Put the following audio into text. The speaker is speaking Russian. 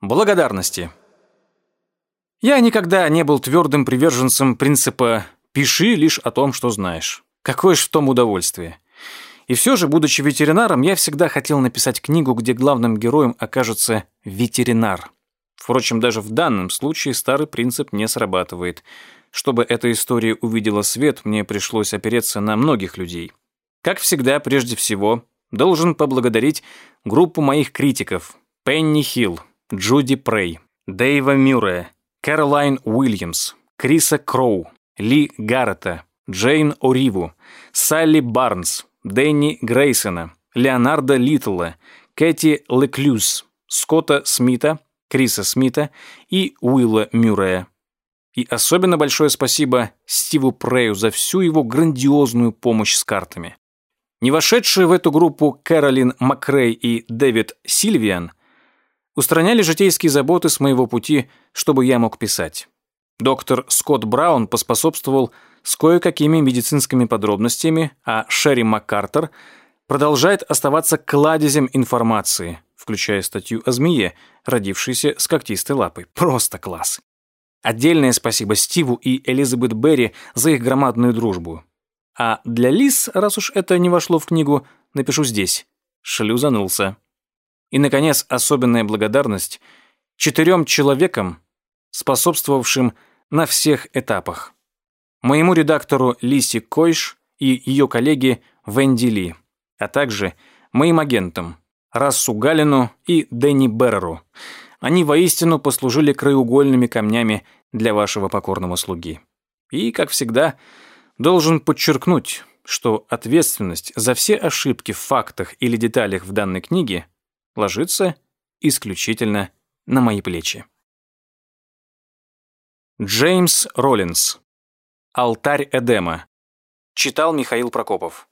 Благодарности. Я никогда не был твердым приверженцем принципа «пиши лишь о том, что знаешь». Какое ж в том удовольствие. И все же, будучи ветеринаром, я всегда хотел написать книгу, где главным героем окажется ветеринар. Впрочем, даже в данном случае старый принцип не срабатывает. Чтобы эта история увидела свет, мне пришлось опереться на многих людей. Как всегда, прежде всего, должен поблагодарить группу моих критиков Пенни Хилл, Джуди Прей, Дэйва Мюррея, Кэролайн Уильямс, Криса Кроу, Ли Гаррета, Джейн О'Риву, Салли Барнс, Дэнни Грейсона, Леонардо Литтла, Кэти Леклюз, Скотта Смита, Криса Смита и Уилла Мюррея. И особенно большое спасибо Стиву Прею за всю его грандиозную помощь с картами. Не вошедшие в эту группу Кэролин Макрей и Дэвид Сильвиан устраняли житейские заботы с моего пути, чтобы я мог писать. Доктор Скотт Браун поспособствовал с кое-какими медицинскими подробностями, а Шерри МакКартер продолжает оставаться кладезем информации, включая статью о змее, родившейся с когтистой лапой. Просто класс. Отдельное спасибо Стиву и Элизабет Берри за их громадную дружбу. А для Лис, раз уж это не вошло в книгу, напишу здесь. Шлю занулся. И, наконец, особенная благодарность четырем человекам, способствовавшим на всех этапах. Моему редактору Лисе Койш и ее коллеге Венди Ли, а также моим агентам Рассу Галину и Дэнни Берреру. Они воистину послужили краеугольными камнями для вашего покорного слуги. И, как всегда, должен подчеркнуть, что ответственность за все ошибки в фактах или деталях в данной книге ложится исключительно на мои плечи. Джеймс Роллинс. Алтарь Эдема. Читал Михаил Прокопов.